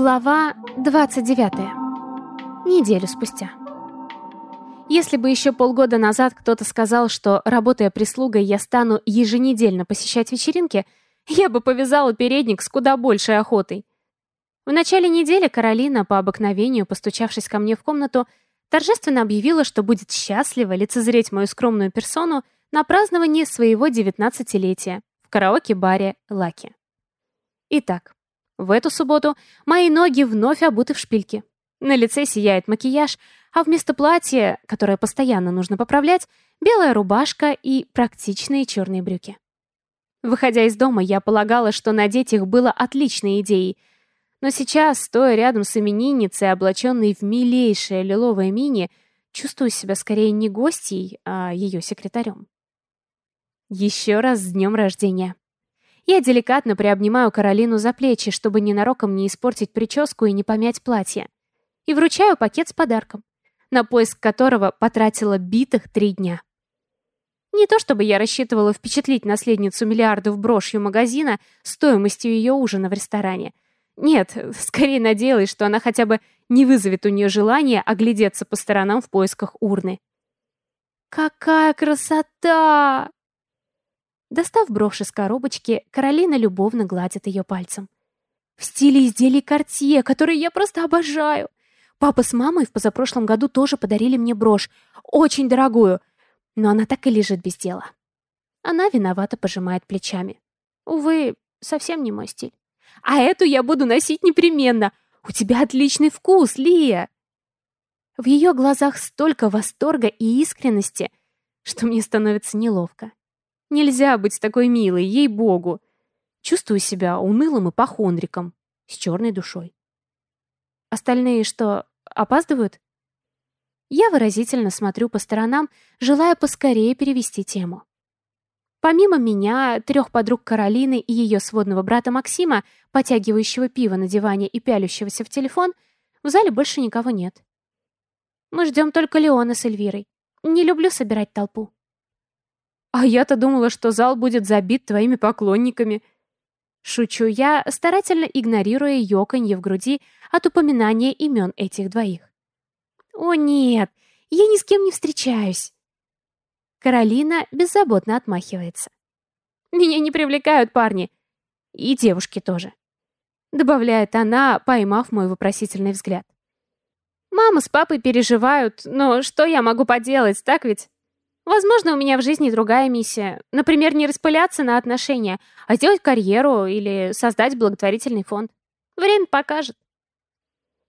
Глава 29. Неделю спустя. Если бы еще полгода назад кто-то сказал, что, работая прислугой, я стану еженедельно посещать вечеринки, я бы повязала передник с куда большей охотой. В начале недели Каролина, по обыкновению, постучавшись ко мне в комнату, торжественно объявила, что будет счастлива лицезреть мою скромную персону на праздновании своего девятнадцатилетия в караоке-баре «Лаки». Итак, в эту субботу мои ноги вновь обуты в шпильки. На лице сияет макияж, а вместо платья, которое постоянно нужно поправлять, белая рубашка и практичные черные брюки. Выходя из дома, я полагала, что надеть их было отличной идеей. Но сейчас, стоя рядом с именинницей, облаченной в милейшее лиловое мини, чувствую себя скорее не гостьей, а ее секретарем. Еще раз с днем рождения. Я деликатно приобнимаю Каролину за плечи, чтобы ненароком не испортить прическу и не помять платье. И вручаю пакет с подарком, на поиск которого потратила битых три дня. Не то чтобы я рассчитывала впечатлить наследницу миллиардов брошью магазина стоимостью ее ужина в ресторане. Нет, скорее надеялась, что она хотя бы не вызовет у нее желания оглядеться по сторонам в поисках урны. «Какая красота!» Достав брошь из коробочки, Каролина любовно гладит ее пальцем. В стиле изделий Кортье, которые я просто обожаю. Папа с мамой в позапрошлом году тоже подарили мне брошь, очень дорогую, но она так и лежит без дела. Она виновато пожимает плечами. Увы, совсем не мой стиль. А эту я буду носить непременно. У тебя отличный вкус, Лия. В ее глазах столько восторга и искренности, что мне становится неловко. Нельзя быть такой милой, ей-богу. Чувствую себя унылым и похондриком, с черной душой. Остальные что, опаздывают? Я выразительно смотрю по сторонам, желая поскорее перевести тему. Помимо меня, трех подруг Каролины и ее сводного брата Максима, потягивающего пиво на диване и пялющегося в телефон, в зале больше никого нет. Мы ждем только Леона с Эльвирой. Не люблю собирать толпу. А я-то думала, что зал будет забит твоими поклонниками. Шучу я, старательно игнорируя ёканье в груди от упоминания имен этих двоих. О нет, я ни с кем не встречаюсь. Каролина беззаботно отмахивается. Меня не привлекают парни. И девушки тоже. Добавляет она, поймав мой вопросительный взгляд. Мама с папой переживают, но что я могу поделать, так ведь? Возможно, у меня в жизни другая миссия. Например, не распыляться на отношения, а сделать карьеру или создать благотворительный фонд. Время покажет.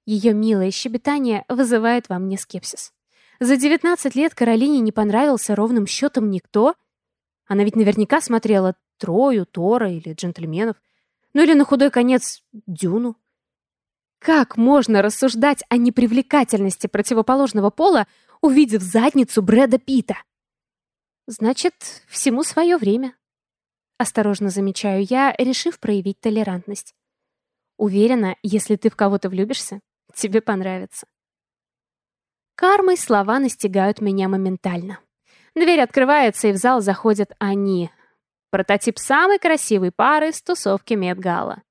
Ее милое щебетание вызывает во мне скепсис. За 19 лет Каролине не понравился ровным счетом никто. Она ведь наверняка смотрела Трою, Тора или Джентльменов. Ну или на худой конец Дюну. Как можно рассуждать о непривлекательности противоположного пола, увидев задницу Брэда Питта? Значит, всему свое время. Осторожно замечаю я, решив проявить толерантность. Уверена, если ты в кого-то влюбишься, тебе понравится. Кармой слова настигают меня моментально. Дверь открывается, и в зал заходят они. Прототип самой красивой пары с тусовки Медгала.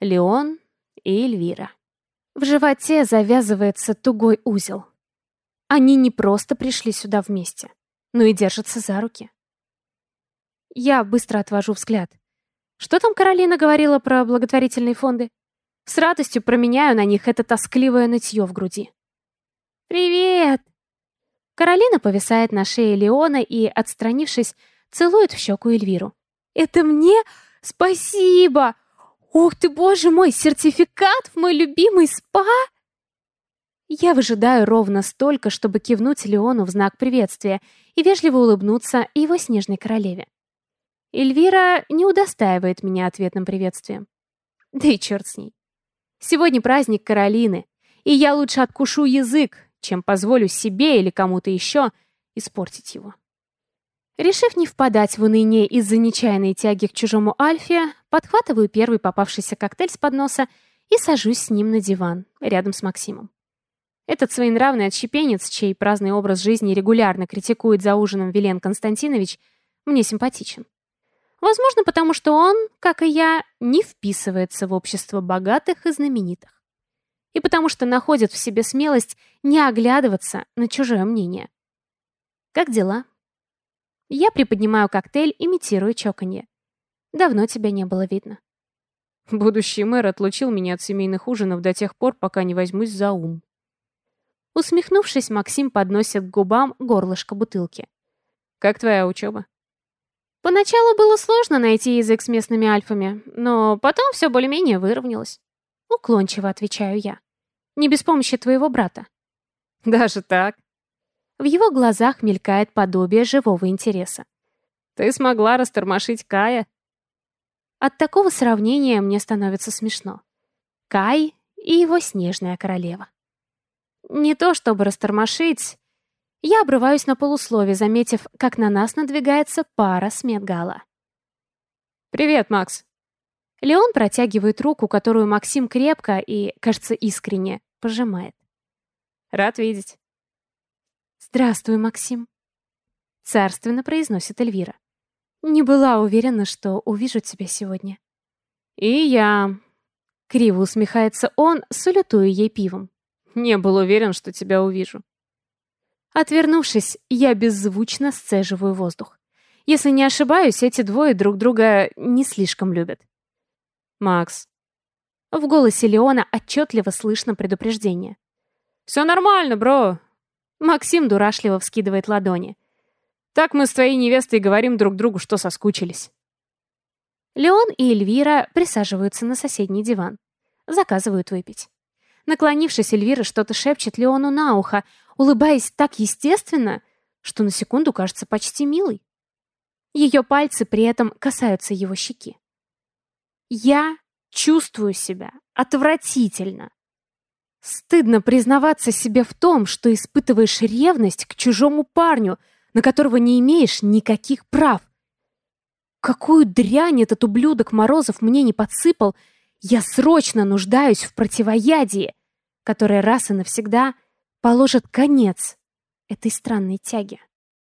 Леон и Эльвира. В животе завязывается тугой узел. Они не просто пришли сюда вместе но и держатся за руки. Я быстро отвожу взгляд. Что там Каролина говорила про благотворительные фонды? С радостью променяю на них это тоскливое нытье в груди. «Привет!» Каролина повисает на шее Леона и, отстранившись, целует в щеку Эльвиру. «Это мне? Спасибо! Ух ты, боже мой, сертификат в мой любимый спа!» Я выжидаю ровно столько, чтобы кивнуть Леону в знак приветствия и вежливо улыбнуться его снежной королеве. Эльвира не удостаивает меня ответным приветствием. Да и черт с ней. Сегодня праздник Каролины, и я лучше откушу язык, чем позволю себе или кому-то еще испортить его. Решив не впадать в уныние из-за нечаянной тяги к чужому Альфе, подхватываю первый попавшийся коктейль с подноса и сажусь с ним на диван, рядом с Максимом. Этот своенравный отщепенец, чей праздный образ жизни регулярно критикует за ужином Вилен Константинович, мне симпатичен. Возможно, потому что он, как и я, не вписывается в общество богатых и знаменитых. И потому что находит в себе смелость не оглядываться на чужое мнение. Как дела? Я приподнимаю коктейль, имитирую чоканье. Давно тебя не было видно. Будущий мэр отлучил меня от семейных ужинов до тех пор, пока не возьмусь за ум. Усмехнувшись, Максим подносит к губам горлышко бутылки. «Как твоя учеба?» Поначалу было сложно найти язык с местными альфами, но потом все более-менее выровнялось. Уклончиво отвечаю я. Не без помощи твоего брата. Даже так? В его глазах мелькает подобие живого интереса. Ты смогла растормошить Кая? От такого сравнения мне становится смешно. Кай и его снежная королева. Не то чтобы растормошить, я обрываюсь на полуслове, заметив, как на нас надвигается пара с Медгала. «Привет, Макс!» Леон протягивает руку, которую Максим крепко и, кажется, искренне пожимает. «Рад видеть». «Здравствуй, Максим», — царственно произносит Эльвира. «Не была уверена, что увижу тебя сегодня». «И я...» — криво усмехается он, салютуя ей пивом. «Не был уверен, что тебя увижу». Отвернувшись, я беззвучно сцеживаю воздух. Если не ошибаюсь, эти двое друг друга не слишком любят. «Макс». В голосе Леона отчетливо слышно предупреждение. «Все нормально, бро!» Максим дурашливо вскидывает ладони. «Так мы с твоей невестой говорим друг другу, что соскучились». Леон и Эльвира присаживаются на соседний диван. Заказывают выпить. Наклонившись, Эльвира что-то шепчет Леону на ухо, улыбаясь так естественно, что на секунду кажется почти милой. Ее пальцы при этом касаются его щеки. Я чувствую себя отвратительно. Стыдно признаваться себе в том, что испытываешь ревность к чужому парню, на которого не имеешь никаких прав. Какую дрянь этот ублюдок Морозов мне не подсыпал, я срочно нуждаюсь в противоядии, которое раз и навсегда положит конец этой странной тяге.